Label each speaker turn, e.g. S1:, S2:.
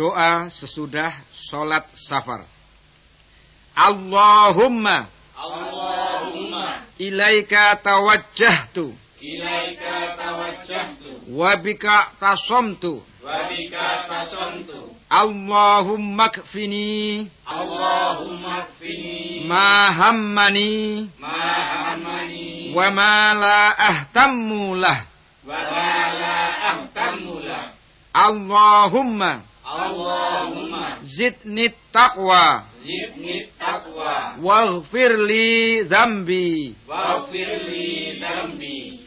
S1: Doa sesudah sholat safar. Allahumma
S2: Allahumma
S1: ilaika tawajjahtu
S2: ilaika tawajjahtu
S1: wa bika tasomtu
S2: wa bika tasontu
S1: Allahumma kfini
S2: Allahumma kfini
S1: ma hammani
S2: ma hammani
S1: wa ma la ahtammu lah
S2: wa ma la ahtammu lah
S1: Allahumma
S2: Allahumma.
S1: Zidni taqwa.
S2: Zidni taqwa.
S1: Waghfir li dhanbi
S2: waghfir li dhanbi